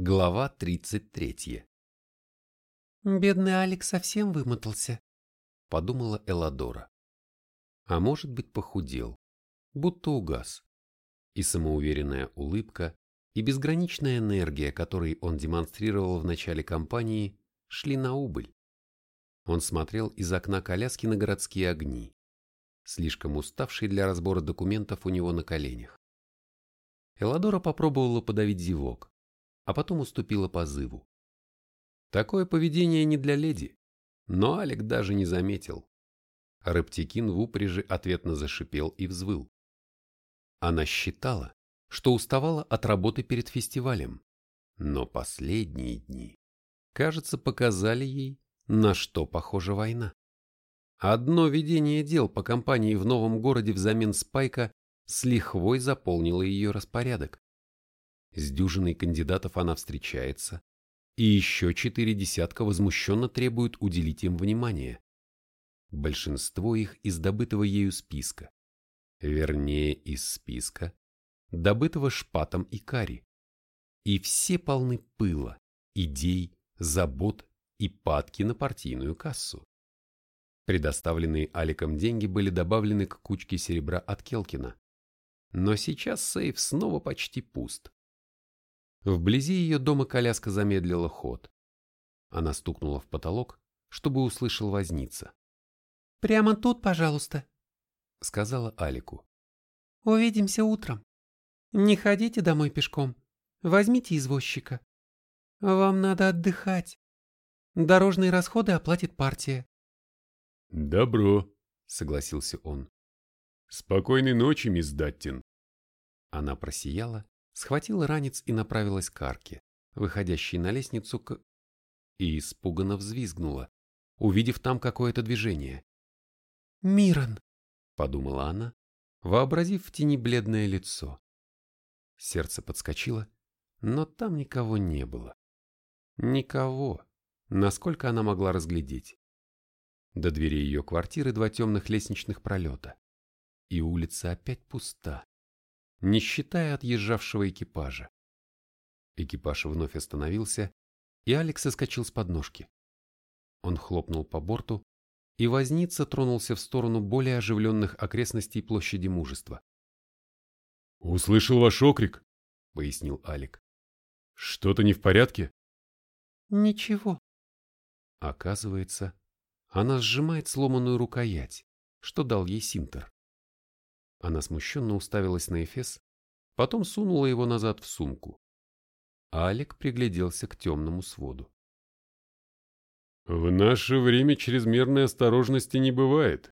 Глава 33. «Бедный Алекс совсем вымотался», — подумала Эладора. А может быть, похудел, будто угас. И самоуверенная улыбка, и безграничная энергия, которые он демонстрировал в начале кампании, шли на убыль. Он смотрел из окна коляски на городские огни, слишком уставший для разбора документов у него на коленях. Эладора попробовала подавить зевок а потом уступила позыву. Такое поведение не для леди, но Алик даже не заметил. Рептикин в упряжи ответно зашипел и взвыл. Она считала, что уставала от работы перед фестивалем, но последние дни, кажется, показали ей, на что похожа война. Одно ведение дел по компании в новом городе взамен Спайка с лихвой заполнило ее распорядок. С дюжиной кандидатов она встречается, и еще четыре десятка возмущенно требуют уделить им внимание. Большинство их из добытого ею списка. Вернее, из списка, добытого шпатом и кари. И все полны пыла, идей, забот и падки на партийную кассу. Предоставленные Аликом деньги были добавлены к кучке серебра от Келкина. Но сейчас сейф снова почти пуст. Вблизи ее дома коляска замедлила ход. Она стукнула в потолок, чтобы услышал возница. «Прямо тут, пожалуйста», — сказала Алику. «Увидимся утром. Не ходите домой пешком. Возьмите извозчика. Вам надо отдыхать. Дорожные расходы оплатит партия». «Добро», — согласился он. «Спокойной ночи, мисс Даттин». Она просияла схватила ранец и направилась к арке, выходящей на лестницу к... И испуганно взвизгнула, увидев там какое-то движение. «Мирон!» — подумала она, вообразив в тени бледное лицо. Сердце подскочило, но там никого не было. Никого, насколько она могла разглядеть. До двери ее квартиры два темных лестничных пролета. И улица опять пуста не считая отъезжавшего экипажа. Экипаж вновь остановился, и Алекс соскочил с подножки. Он хлопнул по борту, и возница тронулся в сторону более оживленных окрестностей площади мужества. «Услышал ваш окрик», — пояснил Алик. «Что-то не в порядке?» «Ничего». Оказывается, она сжимает сломанную рукоять, что дал ей Синтер. Она смущенно уставилась на Эфес, потом сунула его назад в сумку. А Алик пригляделся к темному своду. В наше время чрезмерной осторожности не бывает.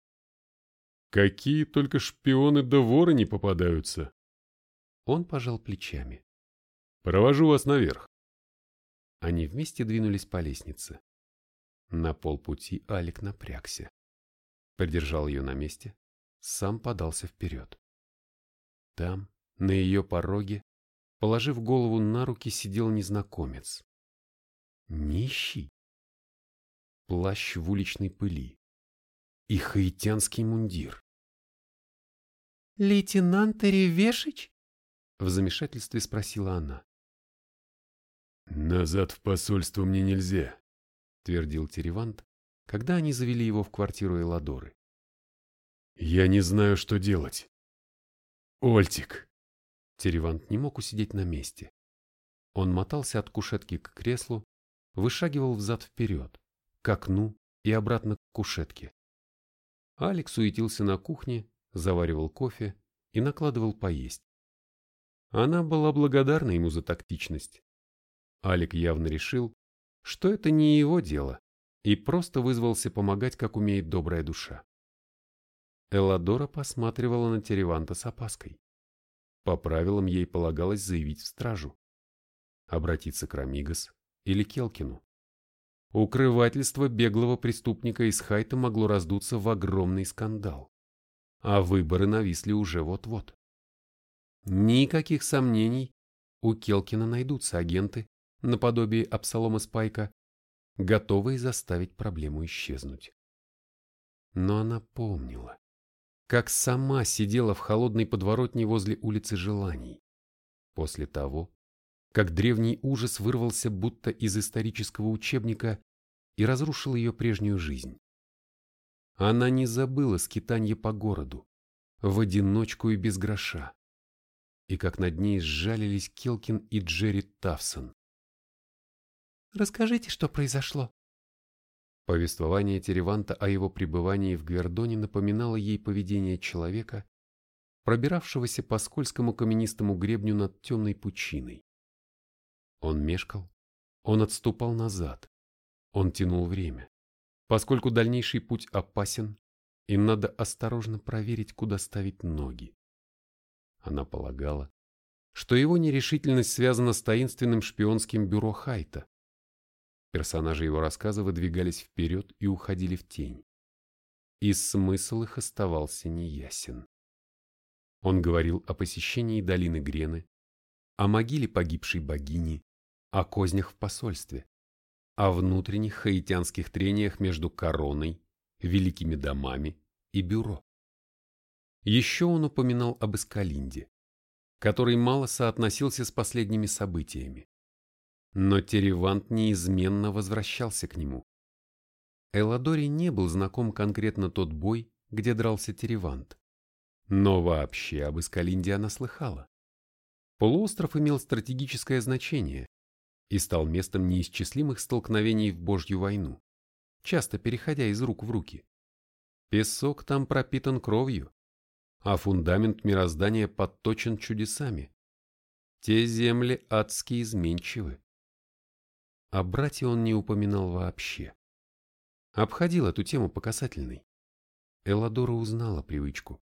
Какие только шпионы да воры не попадаются. Он пожал плечами. Провожу вас наверх. Они вместе двинулись по лестнице. На полпути Алик напрягся. Придержал ее на месте, сам подался вперед. Там, на ее пороге, положив голову на руки, сидел незнакомец. Нищий. Плащ в уличной пыли. И хаитянский мундир. «Лейтенант Ревешич?» В замешательстве спросила она. «Назад в посольство мне нельзя», — твердил Теревант, когда они завели его в квартиру Эладоры. Я не знаю, что делать. Ольтик. Теревант не мог усидеть на месте. Он мотался от кушетки к креслу, вышагивал взад-вперед, к окну и обратно к кушетке. Алекс суетился на кухне, заваривал кофе и накладывал поесть. Она была благодарна ему за тактичность. Алик явно решил, что это не его дело, и просто вызвался помогать, как умеет добрая душа. Элладора посматривала на Тереванта с опаской. По правилам ей полагалось заявить в стражу. Обратиться к Рамигас или Келкину. Укрывательство беглого преступника из Хайта могло раздуться в огромный скандал. А выборы нависли уже вот-вот. Никаких сомнений, у Келкина найдутся агенты, наподобие Абсалома Спайка, готовые заставить проблему исчезнуть. Но она помнила, как сама сидела в холодной подворотне возле улицы Желаний, после того, как древний ужас вырвался будто из исторического учебника и разрушил ее прежнюю жизнь. Она не забыла скитанье по городу, в одиночку и без гроша, и как над ней сжалились Келкин и Джерри Тавсон. «Расскажите, что произошло», Повествование Тереванта о его пребывании в Гвердоне напоминало ей поведение человека, пробиравшегося по скользкому каменистому гребню над темной пучиной. Он мешкал, он отступал назад, он тянул время, поскольку дальнейший путь опасен, и надо осторожно проверить, куда ставить ноги. Она полагала, что его нерешительность связана с таинственным шпионским бюро Хайта, Персонажи его рассказа выдвигались вперед и уходили в тень. И смысл их оставался неясен. Он говорил о посещении долины Грены, о могиле погибшей богини, о кознях в посольстве, о внутренних хаитянских трениях между короной, великими домами и бюро. Еще он упоминал об Эскалинде, который мало соотносился с последними событиями. Но Теревант неизменно возвращался к нему. Эладори не был знаком конкретно тот бой, где дрался Теревант. Но вообще об Искалинде она слыхала. Полуостров имел стратегическое значение и стал местом неисчислимых столкновений в Божью войну, часто переходя из рук в руки. Песок там пропитан кровью, а фундамент мироздания подточен чудесами. Те земли адски изменчивы. О брате он не упоминал вообще. Обходил эту тему по касательной. Эладора узнала привычку.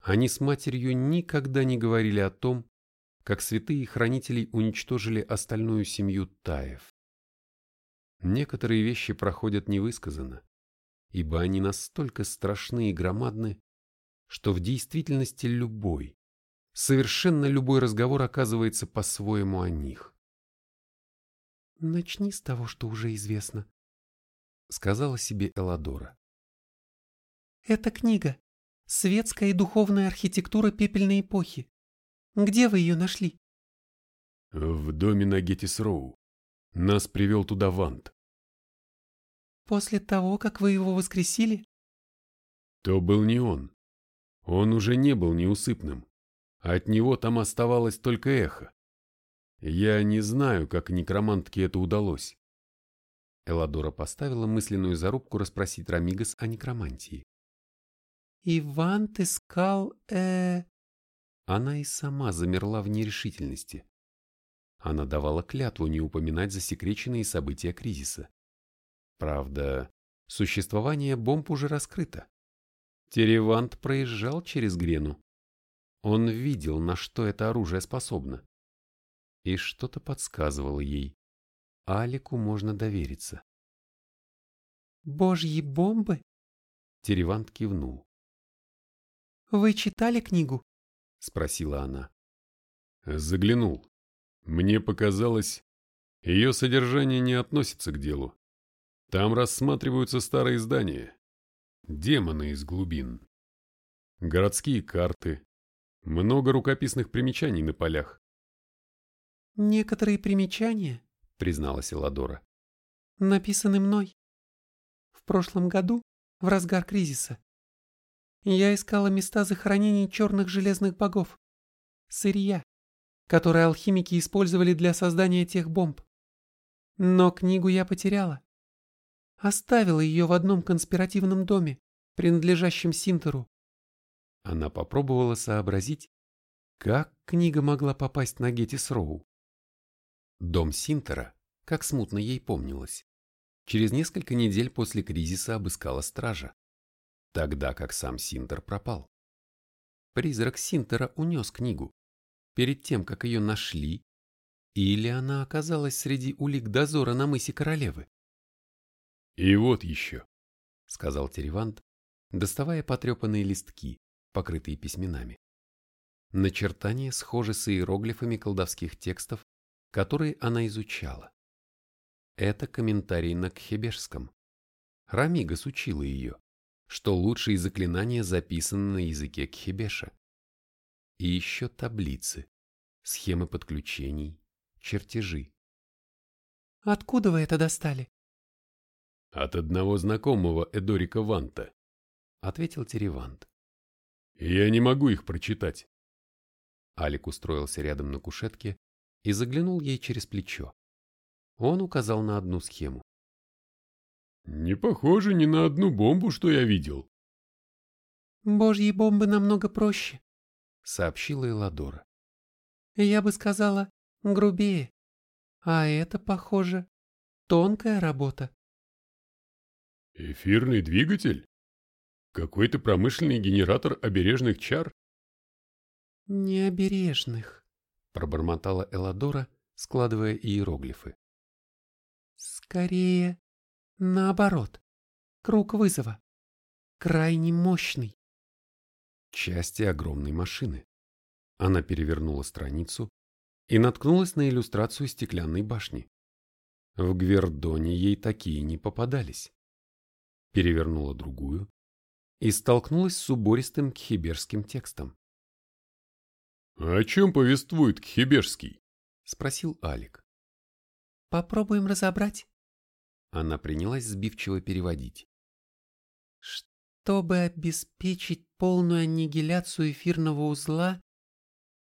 Они с матерью никогда не говорили о том, как святые хранители уничтожили остальную семью Таев. Некоторые вещи проходят невысказанно, ибо они настолько страшны и громадны, что в действительности любой, совершенно любой разговор оказывается по-своему о них. «Начни с того, что уже известно», — сказала себе Эладора. «Это книга. Светская и духовная архитектура пепельной эпохи. Где вы ее нашли?» «В доме на Геттис-Роу. Нас привел туда Вант». «После того, как вы его воскресили?» «То был не он. Он уже не был неусыпным. От него там оставалось только эхо. Я не знаю, как некромантке это удалось. Эладора поставила мысленную зарубку расспросить Рамигас о некромантии. «Иван искал, э...» Она и сама замерла в нерешительности. Она давала клятву не упоминать засекреченные события кризиса. Правда, существование бомб уже раскрыто. Теревант проезжал через Грену. Он видел, на что это оружие способно и что-то подсказывало ей. Алику можно довериться. «Божьи бомбы?» Теревант кивнул. «Вы читали книгу?» — спросила она. Заглянул. Мне показалось, ее содержание не относится к делу. Там рассматриваются старые здания, демоны из глубин, городские карты, много рукописных примечаний на полях. «Некоторые примечания», — призналась Эладора, — «написаны мной. В прошлом году, в разгар кризиса, я искала места захоронений черных железных богов, сырья, которые алхимики использовали для создания тех бомб. Но книгу я потеряла. Оставила ее в одном конспиративном доме, принадлежащем Синтеру. Она попробовала сообразить, как книга могла попасть на Геттис Роу. Дом Синтера, как смутно ей помнилось, через несколько недель после кризиса обыскала стража, тогда как сам Синтер пропал. Призрак Синтера унес книгу, перед тем, как ее нашли, или она оказалась среди улик дозора на мысе королевы. «И вот еще», — сказал Теревант, доставая потрепанные листки, покрытые письменами. Начертания схожи с иероглифами колдовских текстов которые она изучала. Это комментарий на кхебешском. Рамигас учила ее, что лучшие заклинания записаны на языке кхебеша. И еще таблицы, схемы подключений, чертежи. Откуда вы это достали? От одного знакомого Эдорика Ванта, ответил Теревант. Я не могу их прочитать. Алик устроился рядом на кушетке и заглянул ей через плечо. Он указал на одну схему. Не похоже ни на одну бомбу, что я видел. Божьи бомбы намного проще, сообщила Эладора. Я бы сказала, грубее. А это, похоже, тонкая работа. Эфирный двигатель? Какой-то промышленный генератор обережных чар? Необережных, пробормотала Эладора, складывая иероглифы. Скорее, наоборот. Круг вызова. Крайне мощный. Части огромной машины. Она перевернула страницу и наткнулась на иллюстрацию стеклянной башни. В Гвердоне ей такие не попадались. Перевернула другую и столкнулась с убористым кхиберским текстом. «О чем повествует Кхибежский?» — спросил Алик. «Попробуем разобрать». Она принялась сбивчиво переводить. Чтобы обеспечить полную аннигиляцию эфирного узла,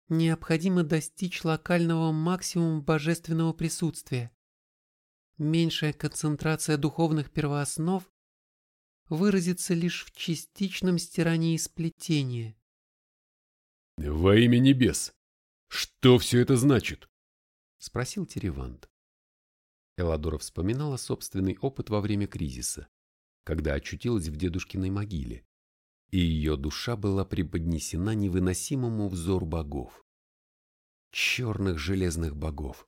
необходимо достичь локального максимума божественного присутствия. Меньшая концентрация духовных первооснов выразится лишь в частичном стирании сплетения. «Во имя небес! Что все это значит?» — спросил Теревант. Эладора вспоминала собственный опыт во время кризиса, когда очутилась в дедушкиной могиле, и ее душа была преподнесена невыносимому взору богов. Черных железных богов.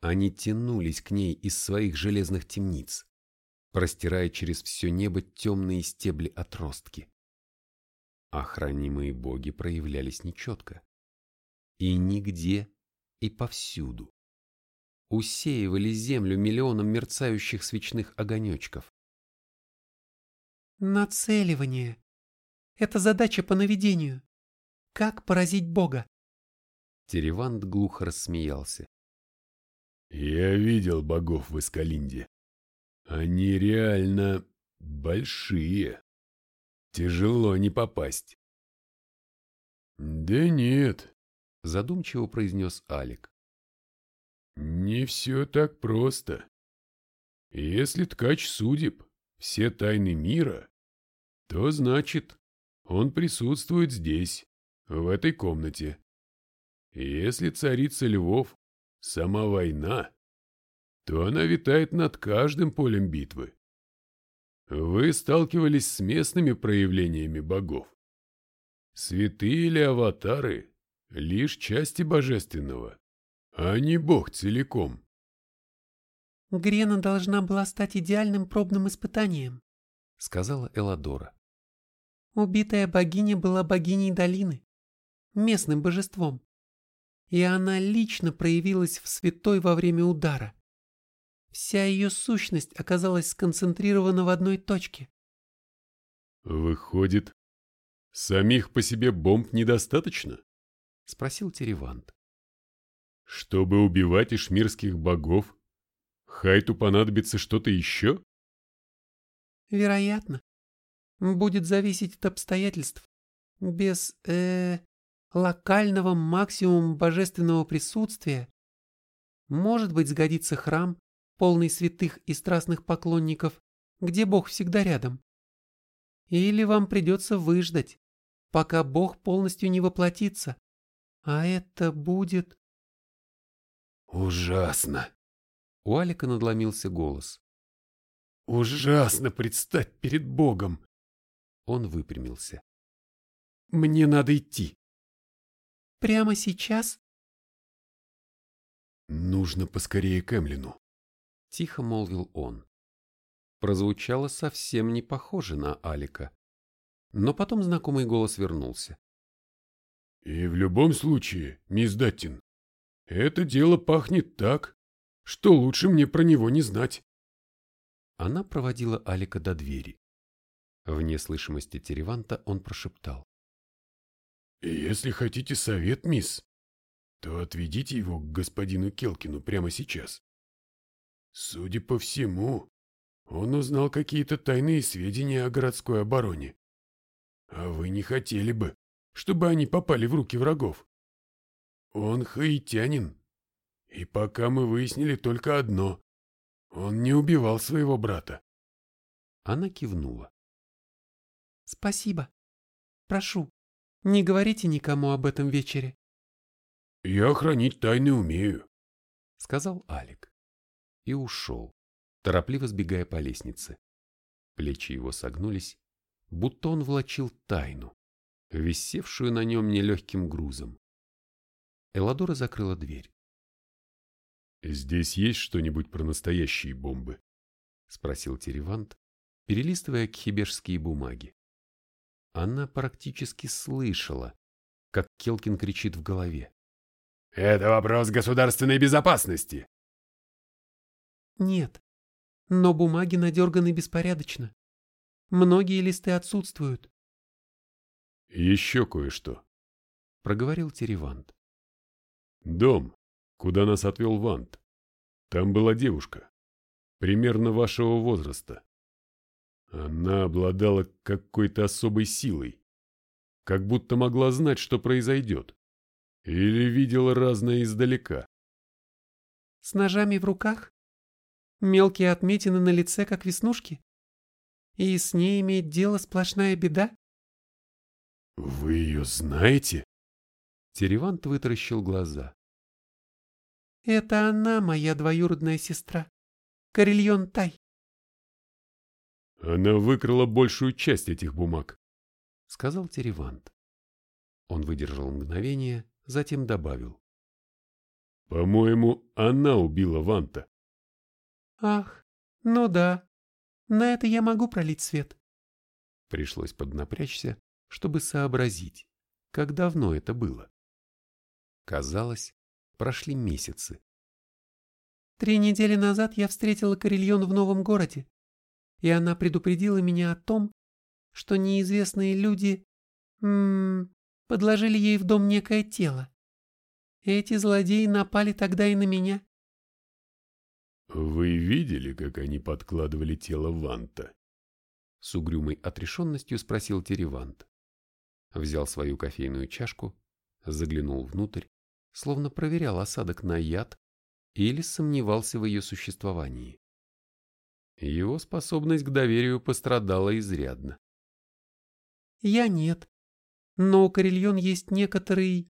Они тянулись к ней из своих железных темниц, простирая через все небо темные стебли отростки. Охранимые боги проявлялись нечетко. И нигде, и повсюду. Усеивали землю миллионом мерцающих свечных огонечков. Нацеливание. Это задача по наведению. Как поразить Бога? Теревант глухо рассмеялся. Я видел богов в Искалинде. Они реально большие. Тяжело не попасть. Да нет, задумчиво произнес Алик. Не все так просто. Если ткач судеб, все тайны мира, то значит, он присутствует здесь, в этой комнате. Если царица львов — сама война, то она витает над каждым полем битвы. Вы сталкивались с местными проявлениями богов. Святые или аватары — лишь части божественного, а не бог целиком. Грена должна была стать идеальным пробным испытанием, сказала Эладора. Убитая богиня была богиней долины, местным божеством и она лично проявилась в святой во время удара. Вся ее сущность оказалась сконцентрирована в одной точке. «Выходит, самих по себе бомб недостаточно?» — спросил Теревант. «Чтобы убивать ишмирских богов, Хайту понадобится что-то еще?» «Вероятно. Будет зависеть от обстоятельств. Без, э, локального максимума божественного присутствия, может быть сгодится храм, полный святых и страстных поклонников, где Бог всегда рядом. Или вам придется выждать, пока Бог полностью не воплотится, а это будет... Ужасно! У Алика надломился голос. Ужасно предстать перед Богом! Он выпрямился. Мне надо идти. Прямо сейчас? Нужно поскорее к Эмлину. Тихо молвил он. Прозвучало совсем не похоже на Алика. Но потом знакомый голос вернулся. И в любом случае, мисс Даттин, это дело пахнет так, что лучше мне про него не знать. Она проводила Алика до двери. Вне слышимости Тереванта он прошептал. «Если хотите совет, мисс, то отведите его к господину Келкину прямо сейчас. Судя по всему, он узнал какие-то тайные сведения о городской обороне. А вы не хотели бы, чтобы они попали в руки врагов. Он хаитянин. И пока мы выяснили только одно. Он не убивал своего брата. Она кивнула. Спасибо. Прошу, не говорите никому об этом вечере. Я хранить тайны умею, сказал Алик. И ушел, торопливо сбегая по лестнице. Плечи его согнулись, будто он влачил тайну, висевшую на нем нелегким грузом. Эладора закрыла дверь. «Здесь есть что-нибудь про настоящие бомбы?» — спросил Теревант, перелистывая кхибежские бумаги. Она практически слышала, как Келкин кричит в голове. «Это вопрос государственной безопасности!» «Нет, но бумаги надерганы беспорядочно. Многие листы отсутствуют». «Еще кое-что», — проговорил Теревант. «Дом, куда нас отвел Вант. Там была девушка, примерно вашего возраста. Она обладала какой-то особой силой, как будто могла знать, что произойдет, или видела разное издалека. С ножами в руках? Мелкие отметины на лице, как веснушки? И с ней имеет дело сплошная беда? Вы ее знаете? Теревант вытаращил глаза. Это она, моя двоюродная сестра. Карельон Тай. Она выкрала большую часть этих бумаг, сказал Теревант. Он выдержал мгновение, затем добавил. По-моему, она убила Ванта. Ах, ну да. На это я могу пролить свет. Пришлось поднапрячься, чтобы сообразить, как давно это было. Казалось, прошли месяцы. Три недели назад я встретила Карельон в новом городе и она предупредила меня о том, что неизвестные люди м -м, подложили ей в дом некое тело. Эти злодеи напали тогда и на меня. «Вы видели, как они подкладывали тело Ванта?» С угрюмой отрешенностью спросил Теревант. Взял свою кофейную чашку, заглянул внутрь, словно проверял осадок на яд или сомневался в ее существовании. Его способность к доверию пострадала изрядно. Я нет, но у Карельон есть некоторый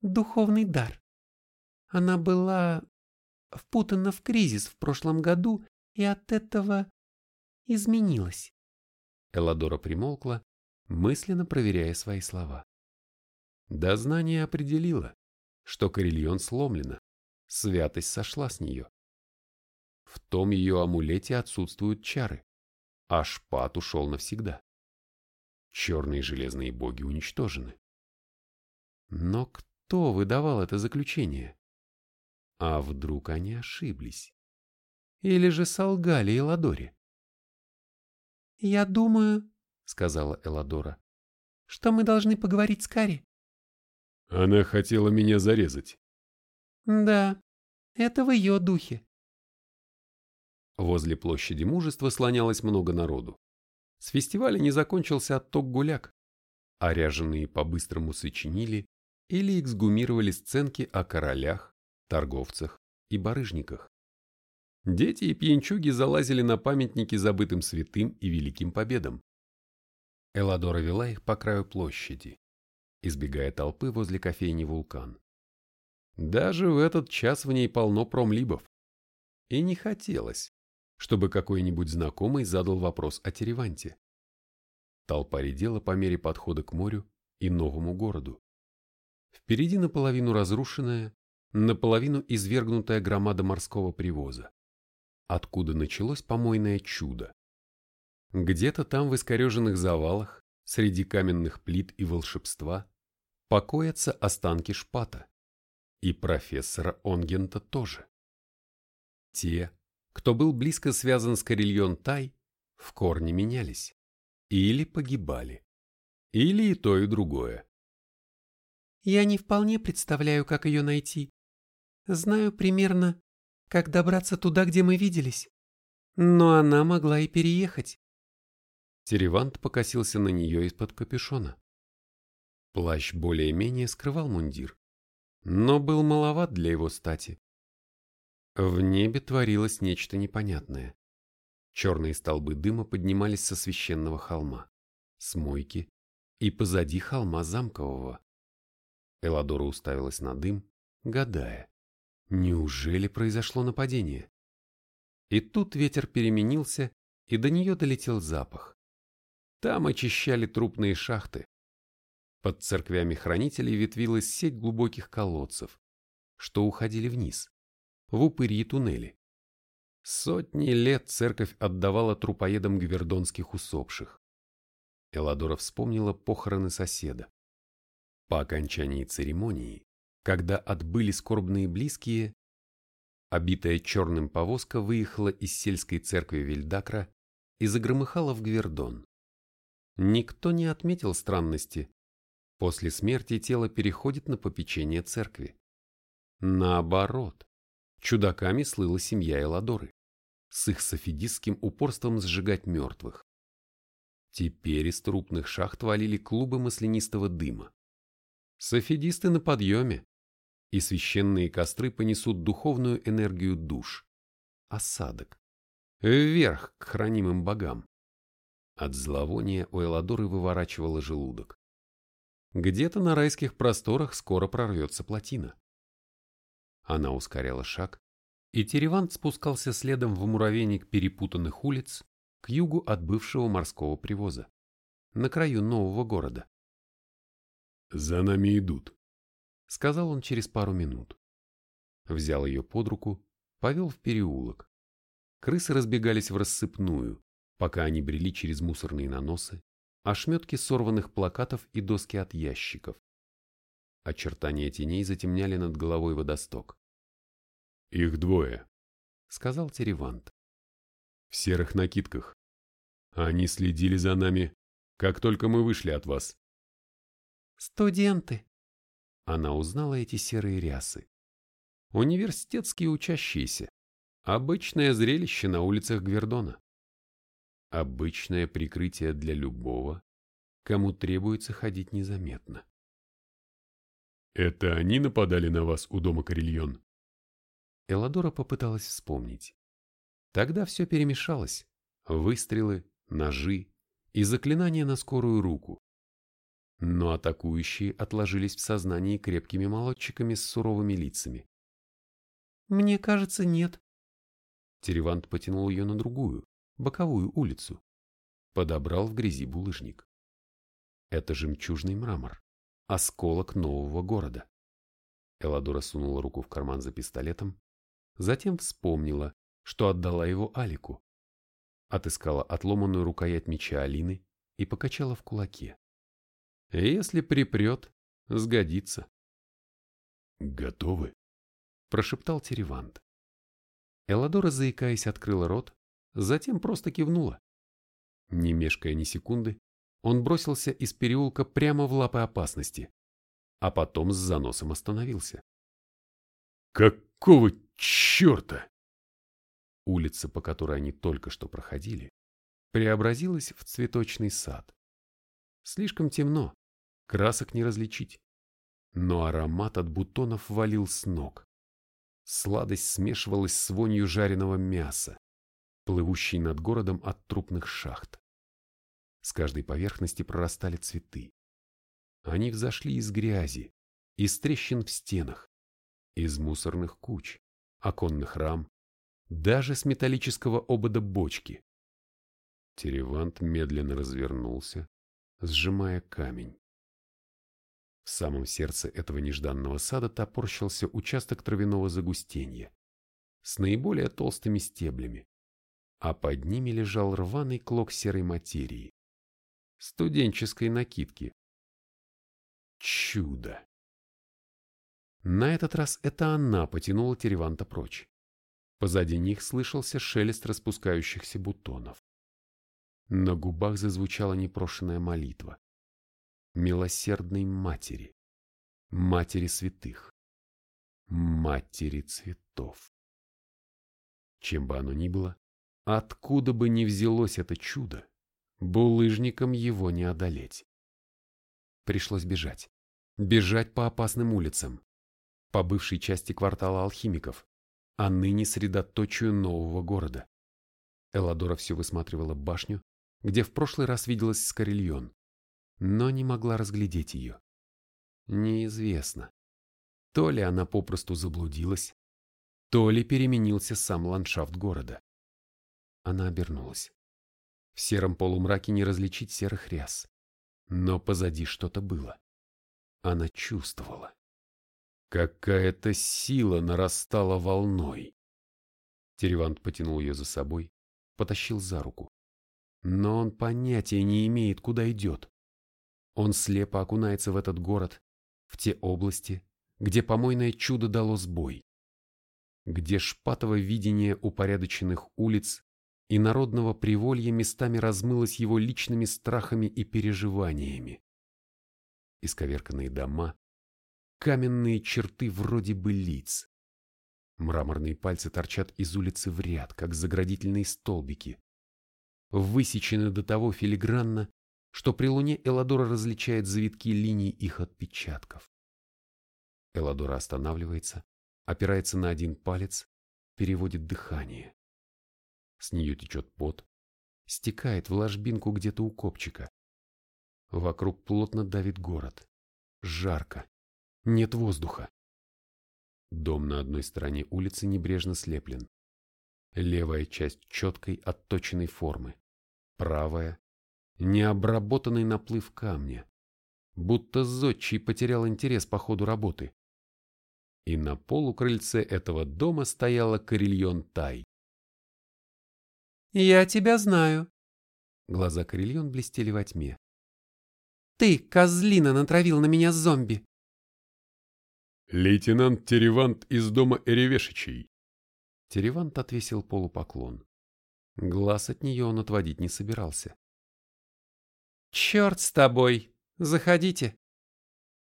духовный дар. Она была впутана в кризис в прошлом году и от этого изменилась. Эладора примолкла, мысленно проверяя свои слова. Дознание определило, что Карельон сломлена, святость сошла с нее. В том ее амулете отсутствуют чары, а шпат ушел навсегда. Черные железные боги уничтожены. Но кто выдавал это заключение? А вдруг они ошиблись? Или же солгали Эладоре? «Я думаю», — сказала Эладора, — «что мы должны поговорить с Кари». «Она хотела меня зарезать». «Да, это в ее духе. Возле площади мужества слонялось много народу. С фестиваля не закончился отток гуляк, а ряженые по-быстрому сочинили или эксгумировали сценки о королях, торговцах и барыжниках. Дети и пьянчуги залазили на памятники забытым святым и великим победам. Эладора вела их по краю площади, избегая толпы возле кофейни «Вулкан». Даже в этот час в ней полно промлибов. И не хотелось, чтобы какой-нибудь знакомый задал вопрос о Тереванте. Толпа редела по мере подхода к морю и новому городу. Впереди наполовину разрушенная, наполовину извергнутая громада морского привоза, откуда началось помойное чудо. Где-то там в искореженных завалах, среди каменных плит и волшебства, покоятся останки шпата. И профессора Онгента тоже. Те, кто был близко связан с Карельон Тай, в корне менялись. Или погибали. Или и то, и другое. Я не вполне представляю, как ее найти. Знаю примерно, как добраться туда, где мы виделись. Но она могла и переехать. Теревант покосился на нее из-под капюшона. Плащ более-менее скрывал мундир, но был маловат для его стати. В небе творилось нечто непонятное. Черные столбы дыма поднимались со священного холма, с мойки и позади холма замкового. Эладора уставилась на дым, гадая, неужели произошло нападение? И тут ветер переменился, и до нее долетел запах. Там очищали трупные шахты. Под церквями хранителей ветвилась сеть глубоких колодцев, что уходили вниз, в упыри и туннели. Сотни лет церковь отдавала трупоедам гвердонских усопших. Эладора вспомнила похороны соседа. По окончании церемонии, когда отбыли скорбные близкие, обитая черным повозка выехала из сельской церкви Вильдакра и загромыхала в Гвердон. Никто не отметил странности. После смерти тело переходит на попечение церкви. Наоборот, чудаками слыла семья Эладоры с их софидистским упорством сжигать мертвых. Теперь из трупных шахт валили клубы маслянистого дыма. Софидисты на подъеме, и священные костры понесут духовную энергию душ, осадок, вверх к хранимым богам. От зловония у Эладоры выворачивало желудок. Где-то на райских просторах скоро прорвется плотина. Она ускоряла шаг, и Теревант спускался следом в муравейник перепутанных улиц к югу от бывшего морского привоза, на краю нового города. «За нами идут», — сказал он через пару минут. Взял ее под руку, повел в переулок. Крысы разбегались в рассыпную, пока они брели через мусорные наносы, ошметки сорванных плакатов и доски от ящиков. Очертания теней затемняли над головой водосток. «Их двое», — сказал Теревант. «В серых накидках. Они следили за нами, как только мы вышли от вас». «Студенты». Она узнала эти серые рясы. Университетские учащиеся. Обычное зрелище на улицах Гвердона. Обычное прикрытие для любого, кому требуется ходить незаметно. «Это они нападали на вас у дома Карельон?» Эладора попыталась вспомнить. Тогда все перемешалось. Выстрелы, ножи и заклинания на скорую руку. Но атакующие отложились в сознании крепкими молодчиками с суровыми лицами. «Мне кажется, нет». Теревант потянул ее на другую, боковую улицу. Подобрал в грязи булыжник. Это жемчужный мрамор, осколок нового города. Эладора сунула руку в карман за пистолетом Затем вспомнила, что отдала его Алику. Отыскала отломанную рукоять меча Алины и покачала в кулаке. Если припрет, сгодится. «Готовы?» – прошептал Теревант. Эладора, заикаясь, открыла рот, затем просто кивнула. Не мешкая ни секунды, он бросился из переулка прямо в лапы опасности, а потом с заносом остановился. «Какого черта!» Улица, по которой они только что проходили, преобразилась в цветочный сад. Слишком темно, красок не различить, но аромат от бутонов валил с ног. Сладость смешивалась с вонью жареного мяса, плывущей над городом от трупных шахт. С каждой поверхности прорастали цветы. Они взошли из грязи, из трещин в стенах, из мусорных куч, оконных рам, даже с металлического обода бочки. Теревант медленно развернулся, сжимая камень. В самом сердце этого нежданного сада топорщился участок травяного загустения с наиболее толстыми стеблями, а под ними лежал рваный клок серой материи, студенческой накидки. Чудо! На этот раз это она потянула Тереванта прочь. Позади них слышался шелест распускающихся бутонов. На губах зазвучала непрошенная молитва. Милосердной матери. матери святых, матери цветов. Чем бы оно ни было, откуда бы ни взялось это чудо, булыжником его не одолеть. Пришлось бежать. Бежать по опасным улицам, по бывшей части квартала алхимиков, а ныне средоточию нового города. Эладора все высматривала башню, где в прошлый раз виделась Скорильон, но не могла разглядеть ее. Неизвестно, то ли она попросту заблудилась, то ли переменился сам ландшафт города. Она обернулась. В сером полумраке не различить серых ряс, но позади что-то было. Она чувствовала. Какая-то сила нарастала волной. Теревант потянул ее за собой, потащил за руку. Но он понятия не имеет, куда идет. Он слепо окунается в этот город, в те области, где помойное чудо дало сбой, где шпатово видение упорядоченных улиц и народного приволья местами размылось его личными страхами и переживаниями. Исковерканные дома, каменные черты вроде бы лиц. Мраморные пальцы торчат из улицы в ряд, как заградительные столбики. Высечены до того филигранно, что при луне Эладора различает завитки линий их отпечатков. Эладора останавливается, опирается на один палец, переводит дыхание. С нее течет пот, стекает в ложбинку где-то у копчика. Вокруг плотно давит город. Жарко. Нет воздуха. Дом на одной стороне улицы небрежно слеплен. Левая часть четкой отточенной формы. Правая – необработанный наплыв камня. Будто зодчий потерял интерес по ходу работы. И на полукрыльце этого дома стояла Карельон Тай. «Я тебя знаю». Глаза Карельон блестели во тьме. «Ты, козлина, натравил на меня зомби. «Лейтенант Теревант из дома Эревешичей». Теревант отвесил полупоклон. Глаз от нее он отводить не собирался. «Черт с тобой! Заходите!»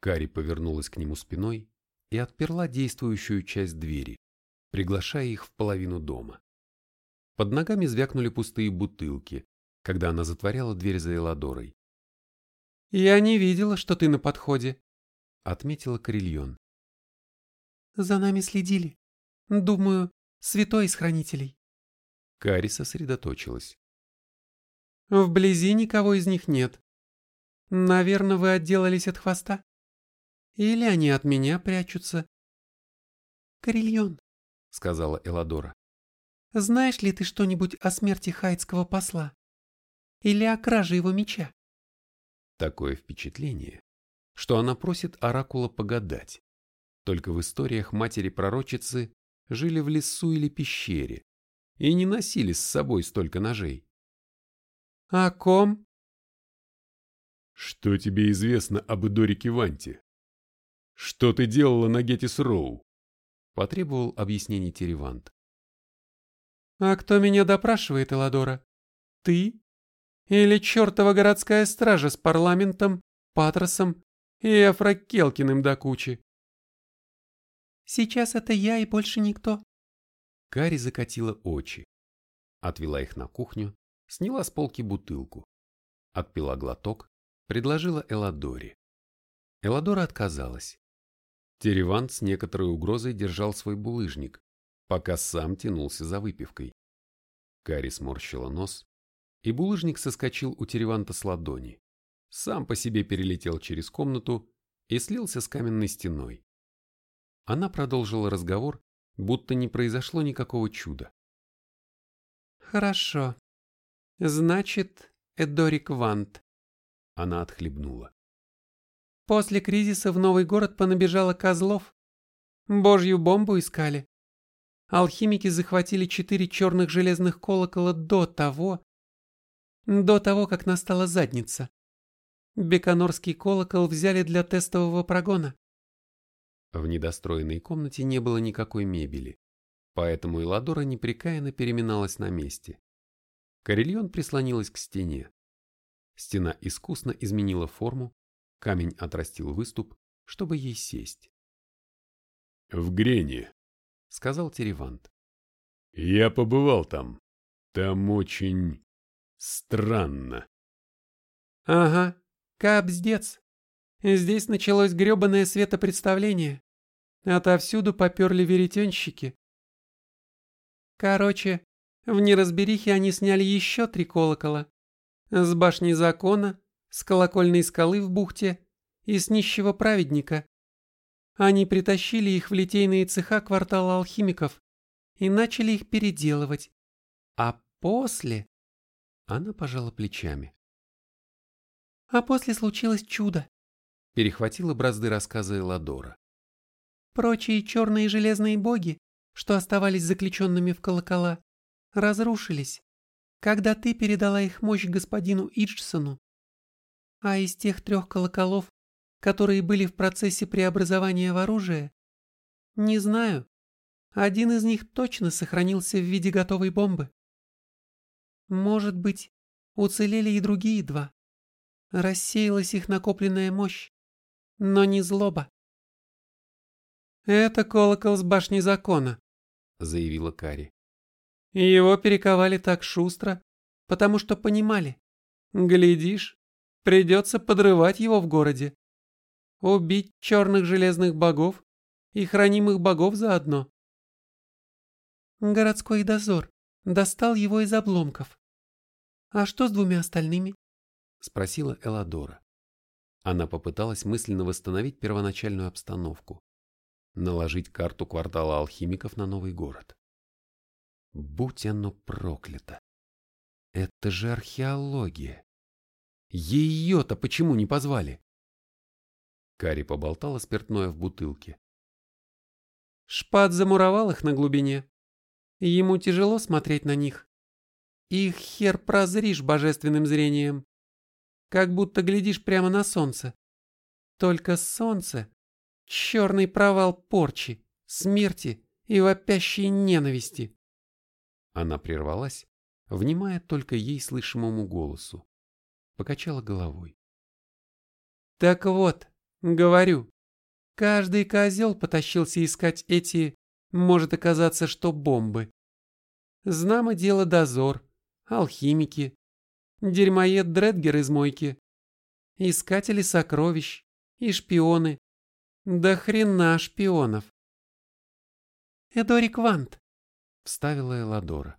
Кари повернулась к нему спиной и отперла действующую часть двери, приглашая их в половину дома. Под ногами звякнули пустые бутылки, когда она затворяла дверь за Эладорой. «Я не видела, что ты на подходе», — отметила Карельон. За нами следили. Думаю, святой из хранителей. Кари сосредоточилась. Вблизи никого из них нет. Наверное, вы отделались от хвоста. Или они от меня прячутся. Карельон, сказала Эладора. Знаешь ли ты что-нибудь о смерти хайтского посла? Или о краже его меча? Такое впечатление, что она просит Оракула погадать. Только в историях матери-пророчицы жили в лесу или пещере и не носили с собой столько ножей. «О ком?» «Что тебе известно об Эдорике Ванте? Что ты делала на Гетис Роу?» Потребовал объяснений Теревант. «А кто меня допрашивает, Эладора? Ты? Или чертова городская стража с парламентом, Патросом и Афракелкиным до кучи?» Сейчас это я и больше никто. Кари закатила очи, отвела их на кухню, сняла с полки бутылку, отпила глоток, предложила Эладоре. Эладора отказалась. Теревант с некоторой угрозой держал свой булыжник, пока сам тянулся за выпивкой. Кари сморщила нос, и булыжник соскочил у Тереванта с ладони, сам по себе перелетел через комнату и слился с каменной стеной. Она продолжила разговор, будто не произошло никакого чуда. «Хорошо. Значит, Эдорик Вант». Она отхлебнула. «После кризиса в новый город понабежало козлов. Божью бомбу искали. Алхимики захватили четыре черных железных колокола до того, до того, как настала задница. Беканорский колокол взяли для тестового прогона. В недостроенной комнате не было никакой мебели, поэтому Эладора непрекаянно переминалась на месте. Карельон прислонилась к стене. Стена искусно изменила форму, камень отрастил выступ, чтобы ей сесть. «В Грене», — сказал Теревант. «Я побывал там. Там очень странно». «Ага, капздец. Здесь началось грёбаное светопредставление. Отовсюду поперли веретенщики. Короче, в неразберихе они сняли еще три колокола. С башни закона, с колокольной скалы в бухте и с нищего праведника. Они притащили их в литейные цеха квартала алхимиков и начали их переделывать. А после... Она пожала плечами. А после случилось чудо. Перехватила бразды рассказа Эладора. Прочие черные железные боги, что оставались заключенными в колокола, разрушились, когда ты передала их мощь господину Иджсону. А из тех трех колоколов, которые были в процессе преобразования в оружие, не знаю, один из них точно сохранился в виде готовой бомбы. Может быть, уцелели и другие два. Рассеялась их накопленная мощь, но не злоба. «Это колокол с башни закона», — заявила Кари. «Его перековали так шустро, потому что понимали. Глядишь, придется подрывать его в городе. Убить черных железных богов и хранимых богов заодно». Городской дозор достал его из обломков. «А что с двумя остальными?» — спросила Эладора. Она попыталась мысленно восстановить первоначальную обстановку наложить карту квартала алхимиков на новый город. Будь оно проклято! Это же археология! Ее-то почему не позвали? Кари поболтала спиртное в бутылке. Шпат замуровал их на глубине. Ему тяжело смотреть на них. Их хер прозришь божественным зрением. Как будто глядишь прямо на солнце. Только солнце Черный провал порчи, смерти и вопящей ненависти. Она прервалась, внимая только ей слышимому голосу. Покачала головой. Так вот, говорю, каждый козел потащился искать эти, может оказаться, что бомбы. Знамо дело дозор, алхимики, дерьмоед Дредгер из мойки, искатели сокровищ и шпионы, да хрена шпионов. Эдорик Вант, вставила Эладора.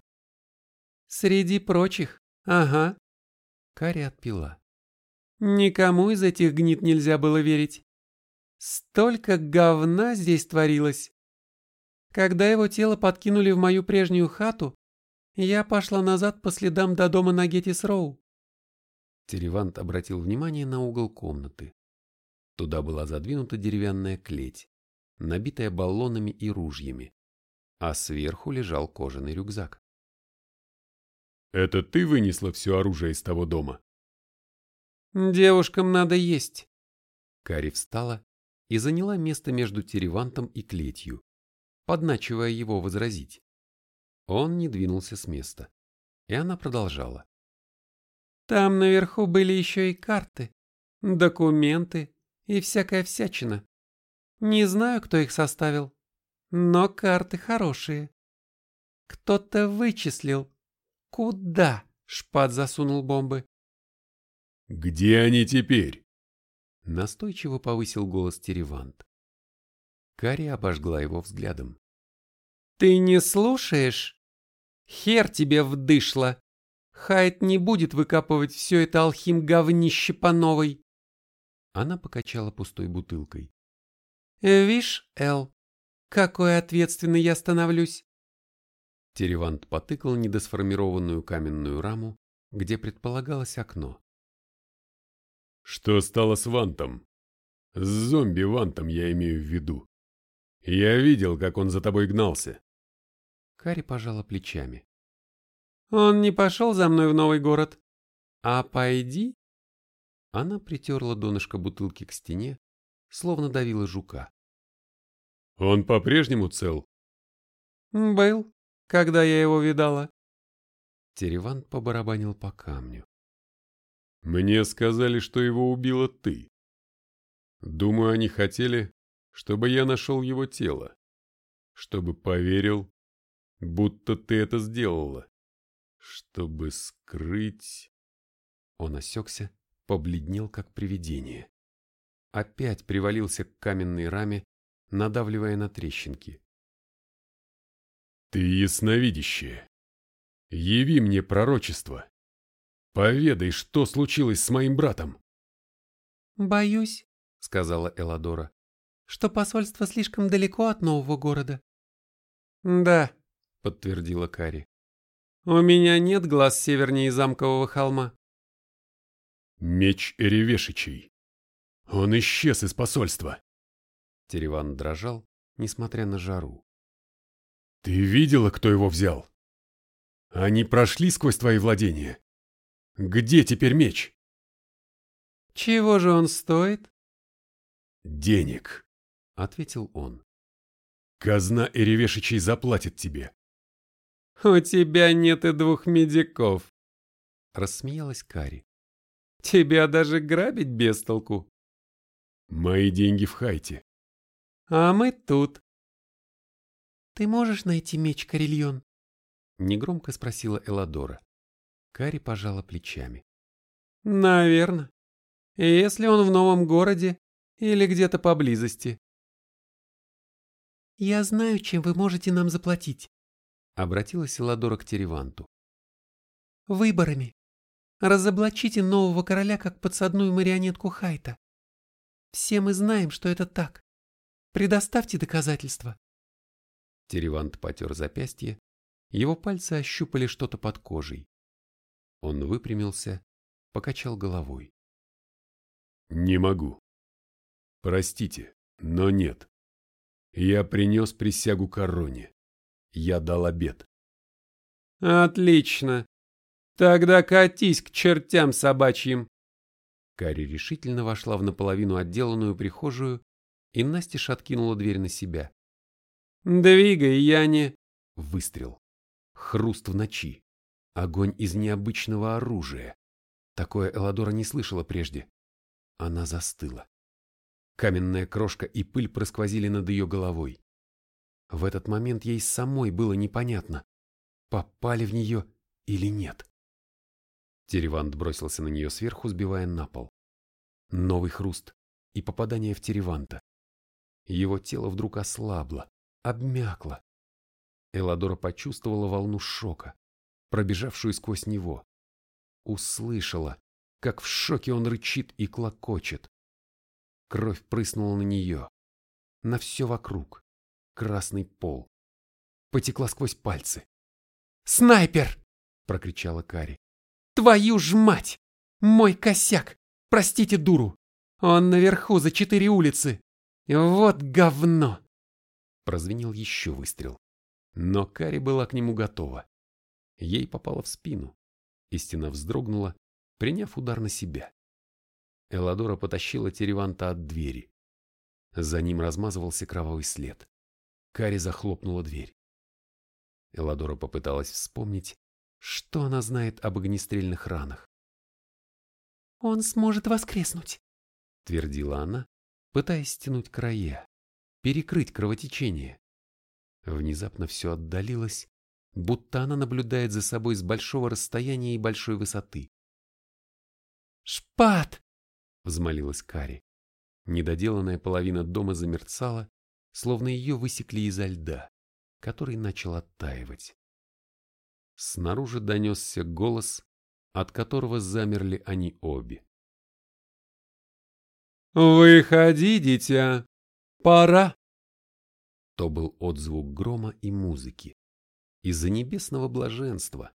Среди прочих, ага. Кари отпила. Никому из этих гнид нельзя было верить. Столько говна здесь творилось. Когда его тело подкинули в мою прежнюю хату, я пошла назад по следам до дома на Геттис-Роу. Теревант обратил внимание на угол комнаты. Туда была задвинута деревянная клеть, набитая баллонами и ружьями, а сверху лежал кожаный рюкзак. «Это ты вынесла все оружие из того дома?» «Девушкам надо есть». Кари встала и заняла место между Теревантом и клетью, подначивая его возразить. Он не двинулся с места, и она продолжала. «Там наверху были еще и карты, документы, и всякая всячина. Не знаю, кто их составил, но карты хорошие. Кто-то вычислил, куда шпат засунул бомбы. «Где они теперь?» Настойчиво повысил голос Теревант. Кари обожгла его взглядом. «Ты не слушаешь? Хер тебе вдышло! Хайт не будет выкапывать все это алхим говнище по новой!» Она покачала пустой бутылкой. «Вишь, Эл, какой ответственный я становлюсь!» Теревант потыкал недосформированную каменную раму, где предполагалось окно. «Что стало с Вантом? С зомби-Вантом я имею в виду. Я видел, как он за тобой гнался». Кари пожала плечами. «Он не пошел за мной в новый город. А пойди она притерла донышко бутылки к стене, словно давила жука. «Он по-прежнему цел?» «Был, когда я его видала». Тереван побарабанил по камню. «Мне сказали, что его убила ты». Думаю, они хотели, чтобы я нашел его тело, чтобы поверил, будто ты это сделала, чтобы скрыть... Он осекся, побледнел, как привидение. Опять привалился к каменной раме, надавливая на трещинки. «Ты ясновидящая. Яви мне пророчество. Поведай, что случилось с моим братом». «Боюсь», — сказала Эладора, — «что посольство слишком далеко от нового города». «Да», — подтвердила Кари. «У меня нет глаз севернее замкового холма». «Меч Эревешичей. Он исчез из посольства». Тереван дрожал, несмотря на жару. «Ты видела, кто его взял? Они прошли сквозь твои владения. Где теперь меч?» «Чего же он стоит?» «Денег», — ответил он. «Казна Эревешичей заплатит тебе». «У тебя нет и двух медиков», — рассмеялась Кари. «Тебя даже грабить без толку». «Мои деньги в Хайте». «А мы тут». «Ты можешь найти меч, Карельон?» — негромко спросила Эладора. Кари пожала плечами. «Наверно. Если он в новом городе или где-то поблизости». «Я знаю, чем вы можете нам заплатить», — обратилась Эладора к Тереванту. «Выборами. Разоблачите нового короля как подсадную марионетку Хайта. Все мы знаем, что это так. Предоставьте доказательства». Теревант потер запястье, его пальцы ощупали что-то под кожей. Он выпрямился, покачал головой. «Не могу. Простите, но нет. Я принес присягу короне. Я дал обед». «Отлично. Тогда катись к чертям собачьим». Кари решительно вошла в наполовину отделанную прихожую и настежь откинула дверь на себя. «Двигай, Яне!» Выстрел. Хруст в ночи. Огонь из необычного оружия. Такое Эладора не слышала прежде. Она застыла. Каменная крошка и пыль просквозили над ее головой. В этот момент ей самой было непонятно, попали в нее или нет. Теревант бросился на нее сверху, сбивая на пол. Новый хруст и попадание в Тереванта. Его тело вдруг ослабло, обмякло. Эладора почувствовала волну шока, пробежавшую сквозь него. Услышала, как в шоке он рычит и клокочет. Кровь прыснула на нее, на все вокруг, красный пол. Потекла сквозь пальцы. «Снайпер!» — прокричала Кари. «Твою ж мать! Мой косяк! Простите дуру! Он наверху за четыре улицы! Вот говно!» Прозвенел еще выстрел. Но Кари была к нему готова. Ей попало в спину, и стена вздрогнула, приняв удар на себя. Эладора потащила Тереванта от двери. За ним размазывался кровавый след. Кари захлопнула дверь. Эладора попыталась вспомнить, что она знает об огнестрельных ранах. «Он сможет воскреснуть», — твердила она, пытаясь стянуть края, перекрыть кровотечение. Внезапно все отдалилось, будто она наблюдает за собой с большого расстояния и большой высоты. «Шпат!» — взмолилась Кари. Недоделанная половина дома замерцала, словно ее высекли изо льда, который начал оттаивать. Снаружи донесся голос, от которого замерли они обе. «Выходи, дитя! Пора!» То был отзвук грома и музыки. Из-за небесного блаженства.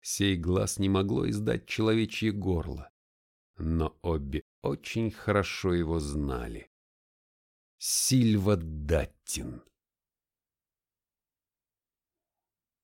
Сей глаз не могло издать человечье горло. Но обе очень хорошо его знали. Сильва Даттин.